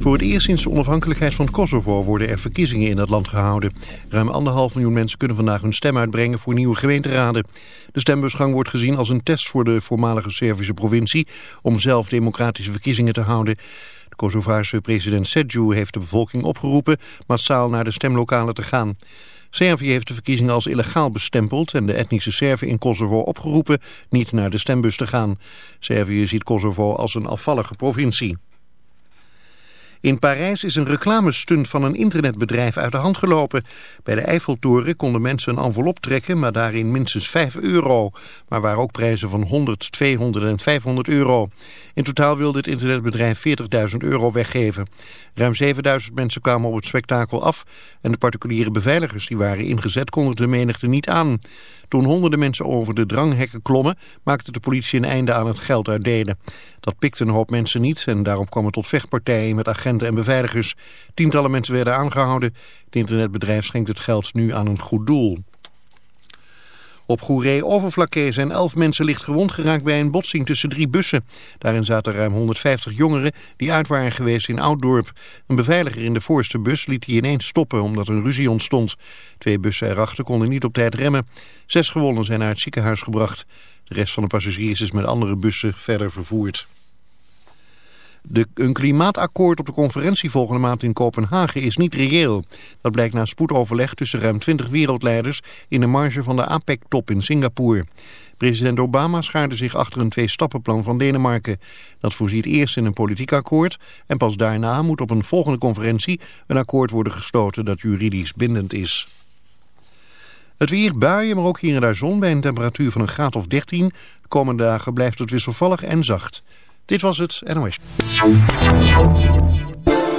Voor het eerst sinds de onafhankelijkheid van Kosovo worden er verkiezingen in het land gehouden. Ruim anderhalf miljoen mensen kunnen vandaag hun stem uitbrengen voor nieuwe gemeenteraden. De stembusgang wordt gezien als een test voor de voormalige Servische provincie om zelf democratische verkiezingen te houden. De Kosovaarse president Sedju heeft de bevolking opgeroepen massaal naar de stemlokalen te gaan. Servië heeft de verkiezingen als illegaal bestempeld en de etnische Serven in Kosovo opgeroepen niet naar de stembus te gaan. Servië ziet Kosovo als een afvallige provincie. In Parijs is een reclamestunt van een internetbedrijf uit de hand gelopen. Bij de Eiffeltoren konden mensen een envelop trekken, maar daarin minstens 5 euro. Maar waren ook prijzen van 100, 200 en 500 euro. In totaal wilde het internetbedrijf 40.000 euro weggeven. Ruim 7000 mensen kwamen op het spektakel af en de particuliere beveiligers die waren ingezet konden de menigte niet aan. Toen honderden mensen over de dranghekken klommen, maakte de politie een einde aan het geld uitdelen. Dat pikte een hoop mensen niet en daarom kwam het tot vechtpartijen met agenten en beveiligers. Tientallen mensen werden aangehouden. Het internetbedrijf schenkt het geld nu aan een goed doel. Op Goeree-Overflakkee zijn elf mensen licht gewond geraakt bij een botsing tussen drie bussen. Daarin zaten ruim 150 jongeren die uit waren geweest in Ouddorp. Een beveiliger in de voorste bus liet die ineens stoppen omdat een ruzie ontstond. Twee bussen erachter konden niet op tijd remmen. Zes gewonden zijn naar het ziekenhuis gebracht. De rest van de passagiers is met andere bussen verder vervoerd. De, een klimaatakkoord op de conferentie volgende maand in Kopenhagen is niet reëel. Dat blijkt na spoedoverleg tussen ruim 20 wereldleiders in de marge van de APEC-top in Singapore. President Obama schaarde zich achter een twee-stappenplan van Denemarken. Dat voorziet eerst in een politiek akkoord en pas daarna moet op een volgende conferentie een akkoord worden gestoten dat juridisch bindend is. Het weer buien, maar ook hier en daar zon bij een temperatuur van een graad of 13. De komende dagen blijft het wisselvallig en zacht. Dit was het NOS.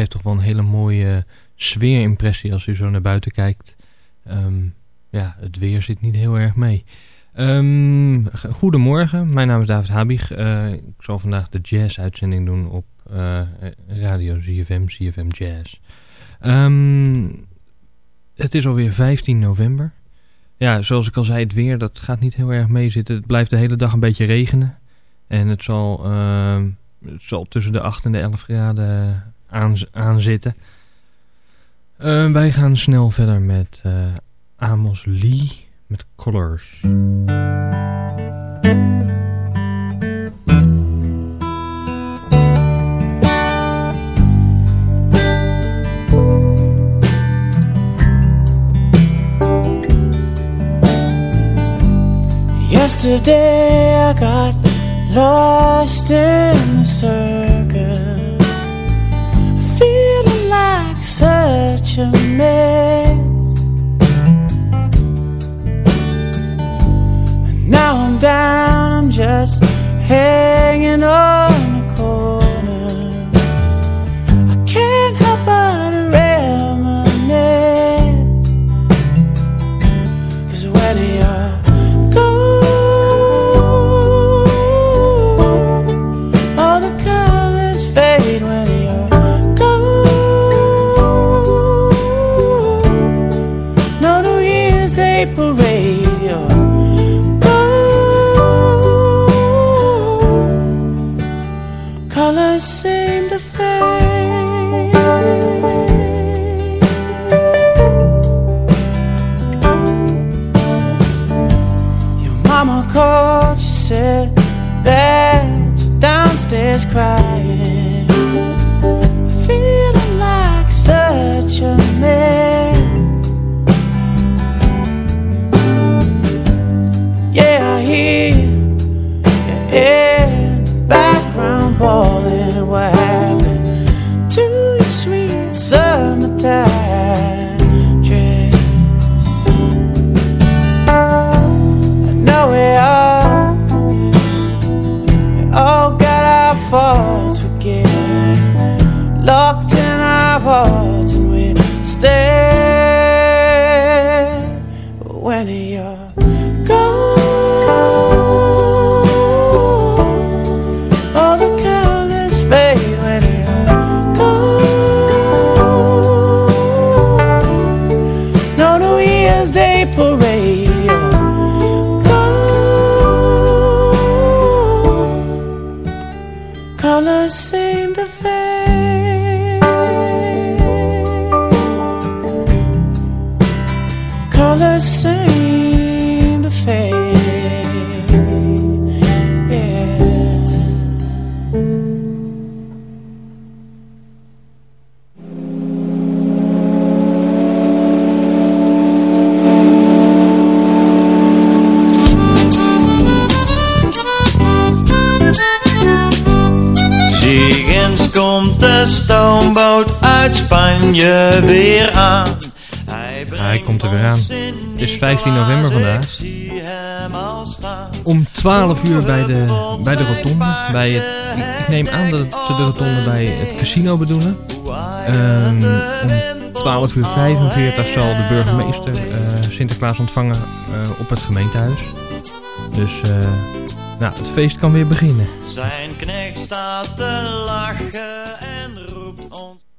Geeft toch wel een hele mooie sfeerimpressie als u zo naar buiten kijkt. Ehm, ja, het weer zit niet heel erg mee. Ehm, goedemorgen, mijn naam is David Habig. Uh, ik zal vandaag de jazz-uitzending doen op uh, radio ZFM, ZFM Jazz. Um, het is alweer 15 november. Ja, zoals ik al zei, het weer dat gaat niet heel erg meezitten. Het blijft de hele dag een beetje regenen. En het zal, het zal tussen de 8 en de 11 graden aan, aanzitten. Uh, wij gaan snel verder met uh, Amos Lee met Colors. Yesterday I got lost in the circus, such a mess. And now I'm down, I'm just hanging on mama called, she said that you're downstairs crying. Spanje weer aan. Hij, komt er weer aan. Het is 15 november vandaag. Om 12 uur bij de, bij de rotonde. Bij het, ik neem aan dat ze de rotonde bij het casino bedoelen. Um, om 12 uur 45 zal de burgemeester eh, Sinterklaas ontvangen eh, op het gemeentehuis. Dus eh, nou, het feest kan weer beginnen. Zijn knecht staat te lachen en roept ons...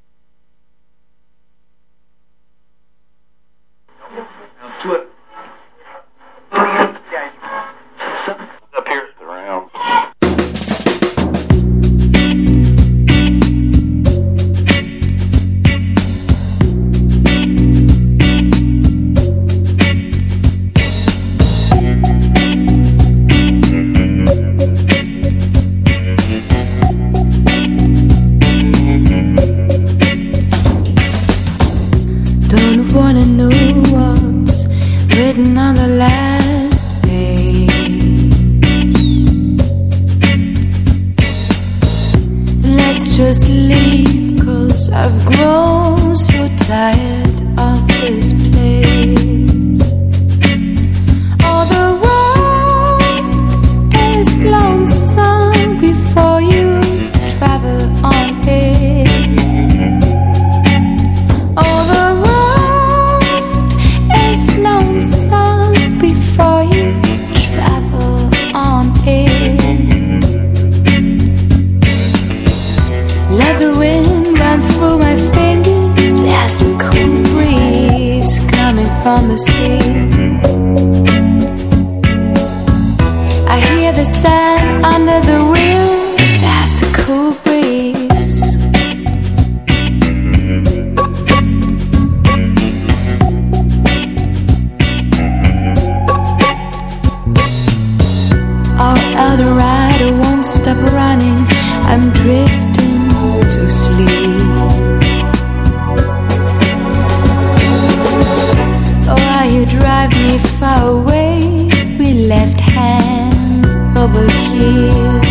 of won't stop running, I'm drifting to sleep. Why you drive me far away with left hand over here?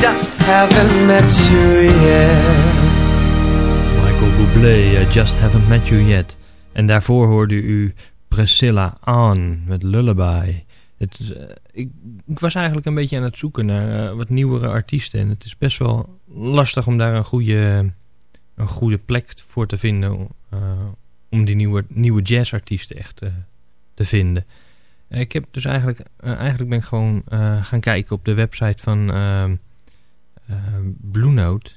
Just haven't met you yet. Michael Bublé, I Just Haven't Met You Yet. En daarvoor hoorde u Priscilla Aan met Lullaby. Het, eh, ik, was eigenlijk een beetje aan het zoeken naar eh, wat nieuwere artiesten. En het is best wel lastig om daar een goede, een goede plek voor te vinden. eh, om die nieuwe, nieuwe jazzartiesten echt eh, te vinden. Eh, ik heb dus eigenlijk, eh, eigenlijk ben ik gewoon eh, gaan kijken op de website van ehm, eh, Blue Note.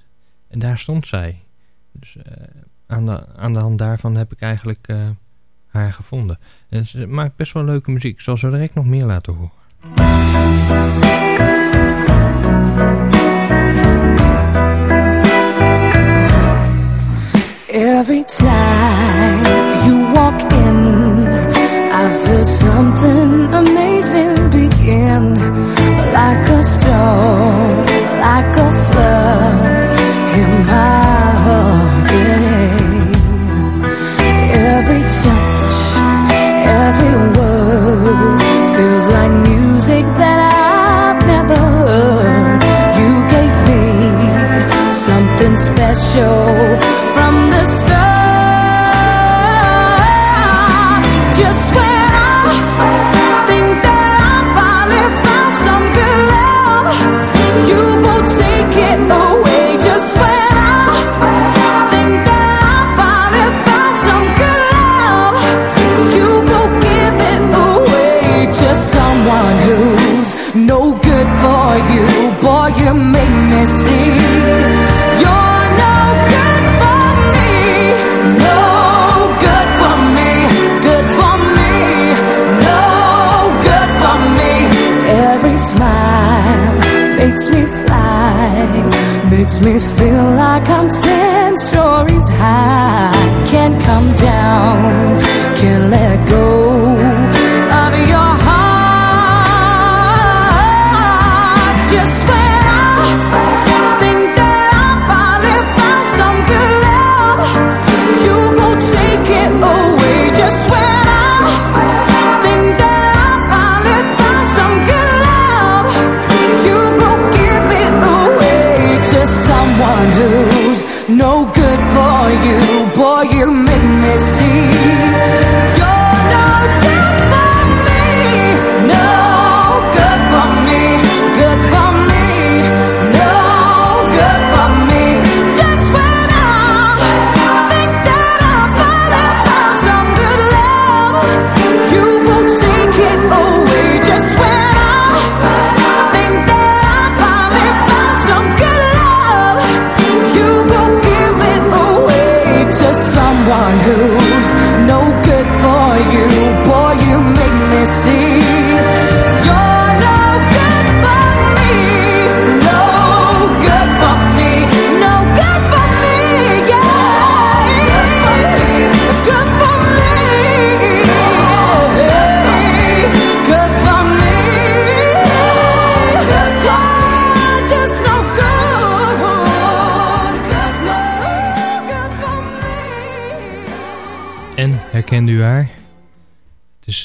En daar stond zij. Dus eh, aan, de, aan de hand daarvan heb ik eigenlijk eh, haar gevonden. En ze maakt best wel leuke muziek. Ik zal zo direct nog meer laten horen. Every time you walk in, I feel something amazing begin. In my me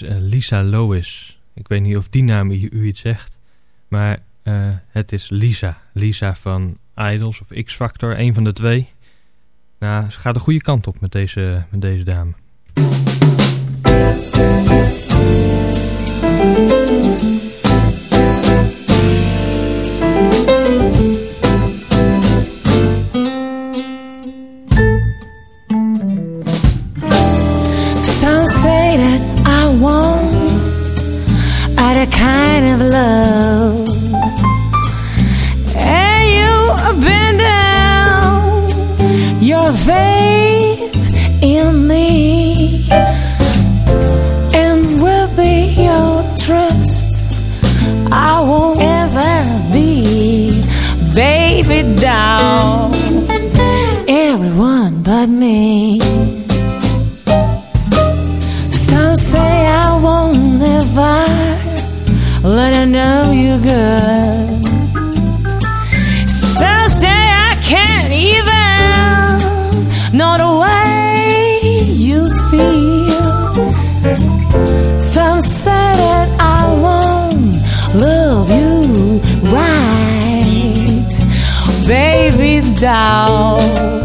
Eh, Lisa Lois. Ik weet niet of die naam u iets zegt. Maar eh, het is Lisa. Lisa van Idols of X-Factor, een van de twee. Nou, ze gaat de goede kant op met deze, met deze dame. not the way you feel. Some say that I won't love you right, baby doll.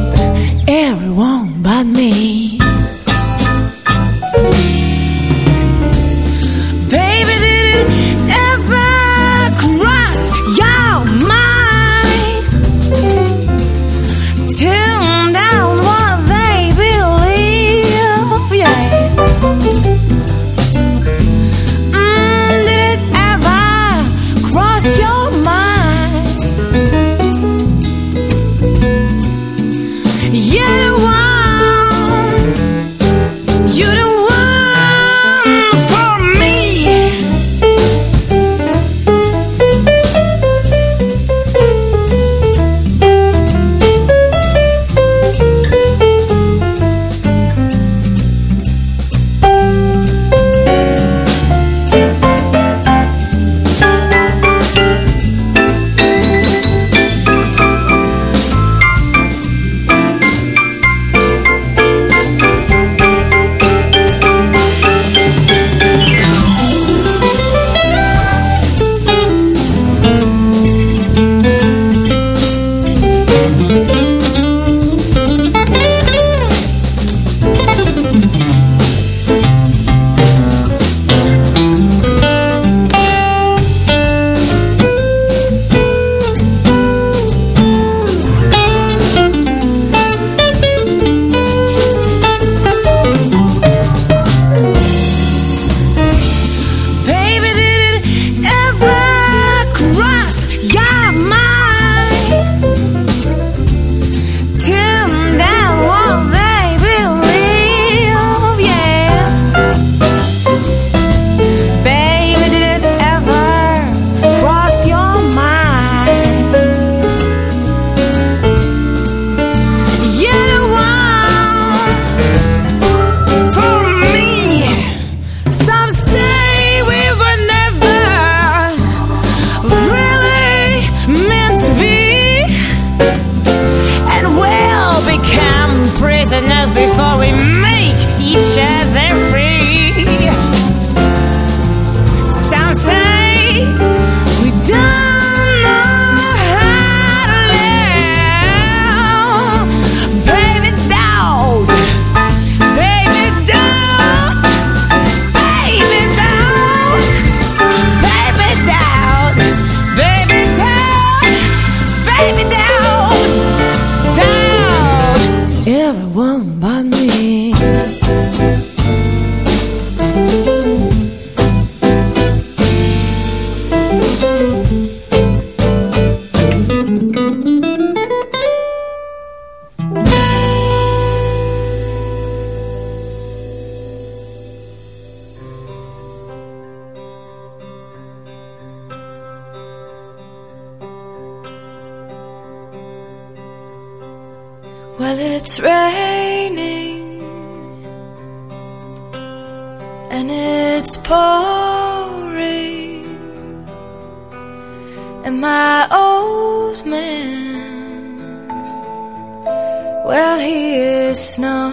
Well, he is snoring.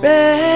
Red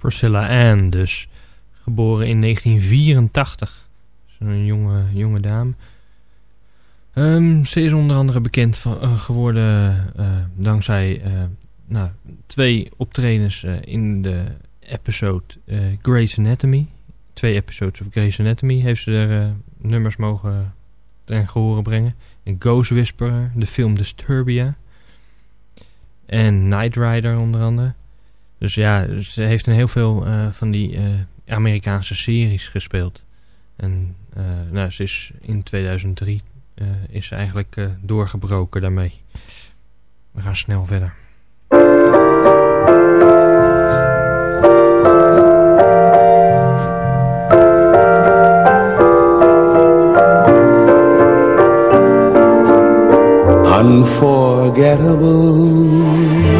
Priscilla Ann dus. Geboren in 1984. Dus een jonge, jonge dame. Ehm, ze is onder andere bekend eh, geworden eh, dankzij eh, nou, twee optredens in de episode Grey's Anatomy. Twee episodes of Grey's Anatomy heeft ze er nummers mogen ten gehoren brengen. En Ghost Whisperer, de film Disturbia. En Night Rider onder andere. Dus ja, ze heeft in heel veel eh, van die eh, Amerikaanse series gespeeld. En eh, nou, ze is in 2003 eh, is ze eigenlijk doorgebroken daarmee. We gaan snel verder. Unforgettable.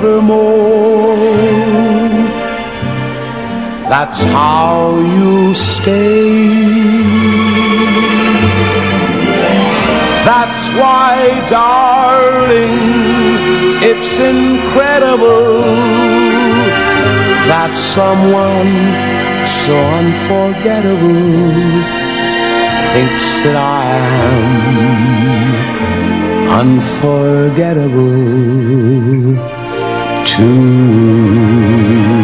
Forevermore, that's how you stay. That's why, darling, it's incredible that someone so unforgettable thinks that I am unforgettable too.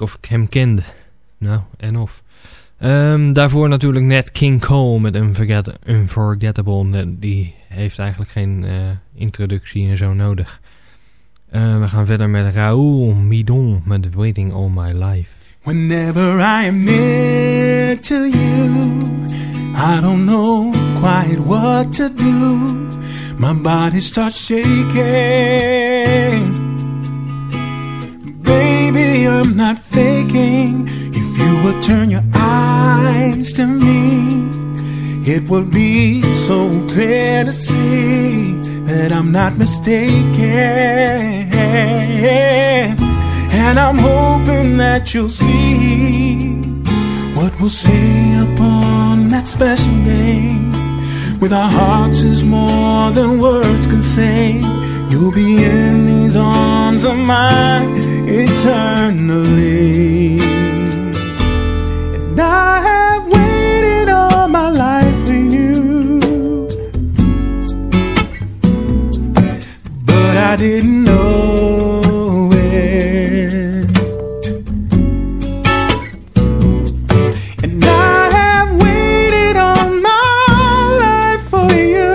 Of ik hem kende. Nou, en of. Ehm, daarvoor natuurlijk net King Cole met Unforget Unforgettable. Die heeft eigenlijk geen uh, introductie en zo nodig. Uh, we gaan verder met Raoul Midon met Waiting All My Life. Whenever I am near to you, I don't know quite what to do. My body starts shaking. Baby, I'm not faking. If you would turn your eyes to me, it would be so clear to see that I'm not mistaken. And I'm hoping that you'll see what we'll say upon that special day. With our hearts is more than words can say. You'll be in these arms of mine eternally. And I have waited all my life for you. But I didn't know it. And I have waited all my life for you.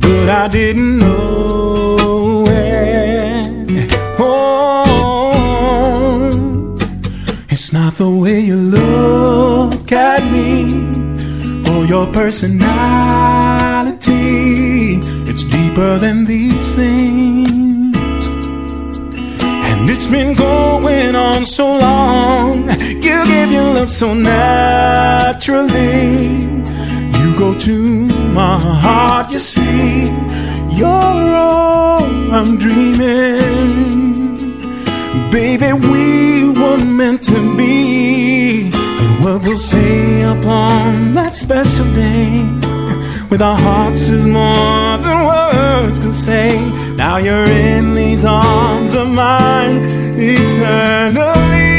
But I didn't your personality. It's deeper than these things. And it's been going on so long. You give your love so naturally. You go to my heart, you see. You're all I'm dreaming. Baby, we were meant to be. And what we'll say upon that special day. With our hearts is more than words can say. Now you're in these arms of mine eternally.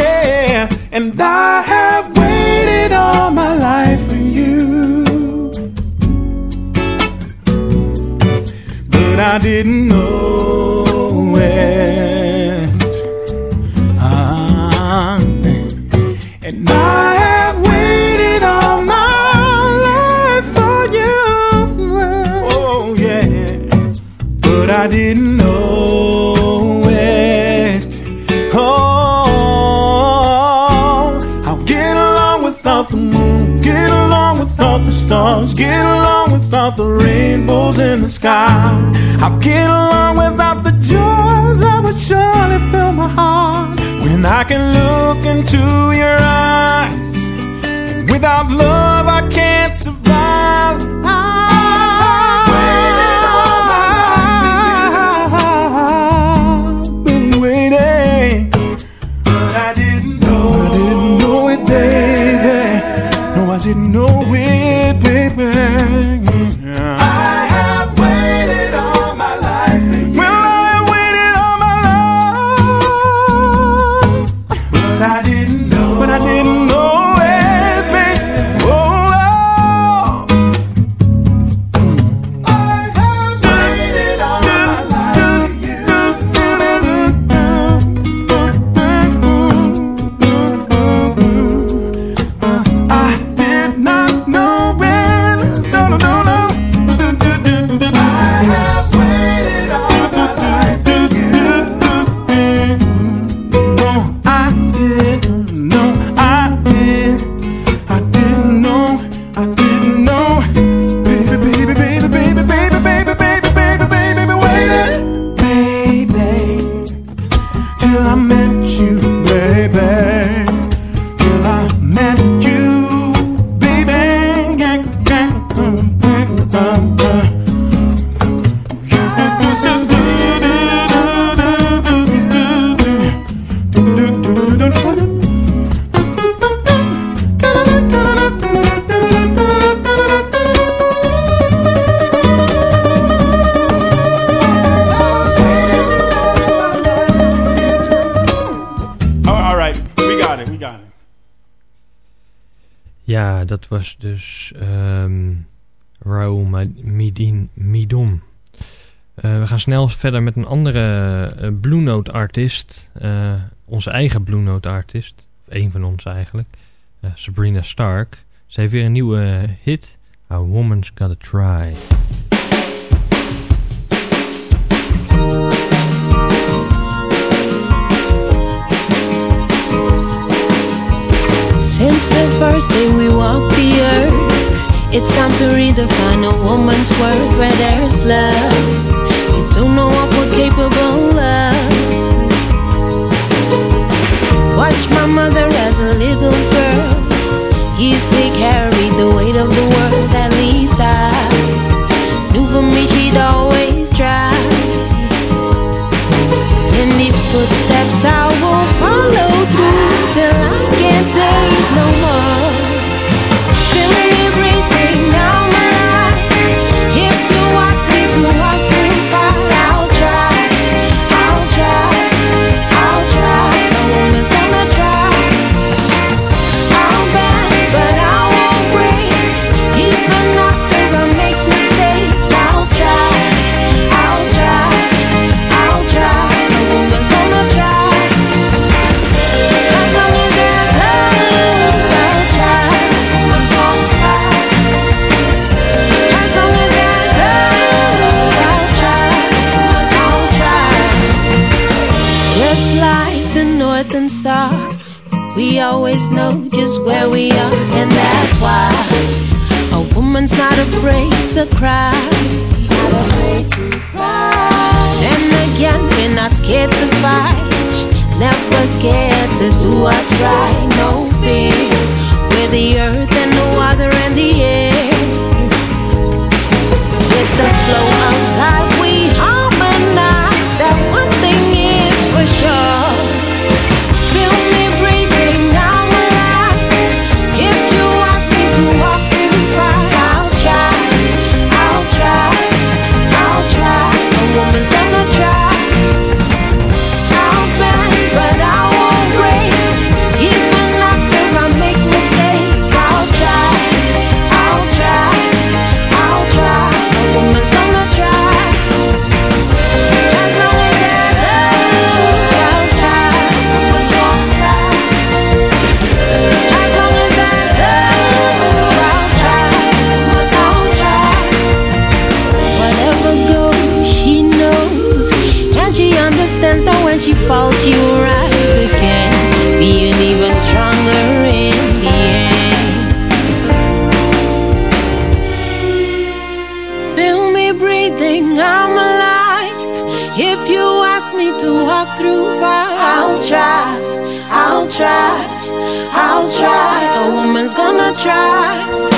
Yeah, and I have waited all my life for you. But I didn't know rainbows in the sky. I'll get along without the joy that would surely fill my heart when I can look into your eyes. Without love, I can't survive. verder met een andere uh, Blue Note artiest. Uh, eh, onze eigen Blue Note artiest. Of één van ons eigenlijk. Eh, Sabrina Stark. Ze heeft weer een nieuwe hit. A Woman's Gotta Try. Since the first day we walked the earth It's time to redefine a woman's worth where there's love Don't know what we're capable of. Watch my mother as a little girl. Used to carry the weight of the world, at least I knew for me she'd always try. In these footsteps, I will follow through till I can't take no more. Once you fall, you rise again, being even stronger in the end. Feel me breathing, I'm alive. If you ask me to walk through fire, I'll try, I'll try, I'll try. A woman's gonna try.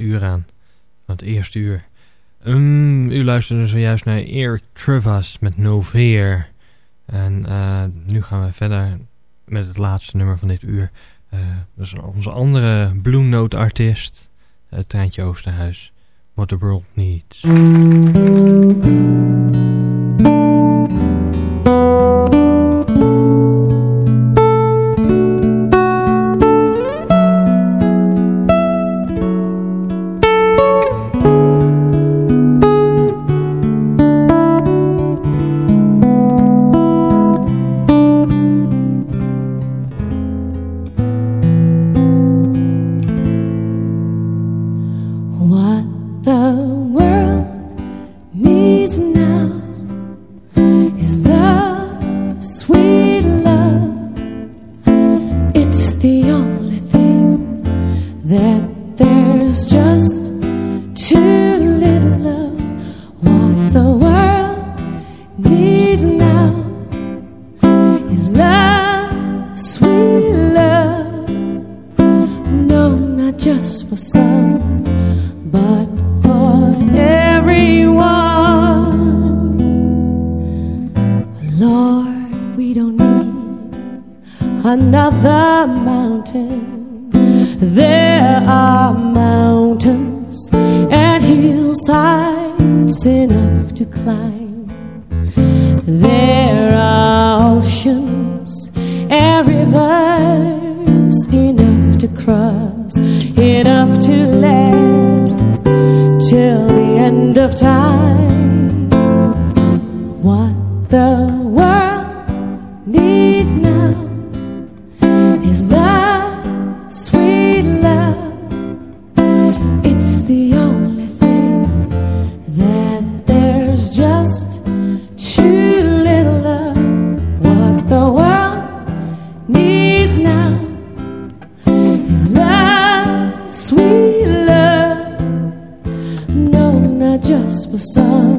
Uur aan. Van het eerste uur. Um, u luisterde zojuist naar Eric Trevas met No Fear. En uh, nu gaan we verder met het laatste nummer van dit uur. Uh, dat is onze andere Blue Note artiest. Treintje Oosterhuis. What the World Needs. Just for some,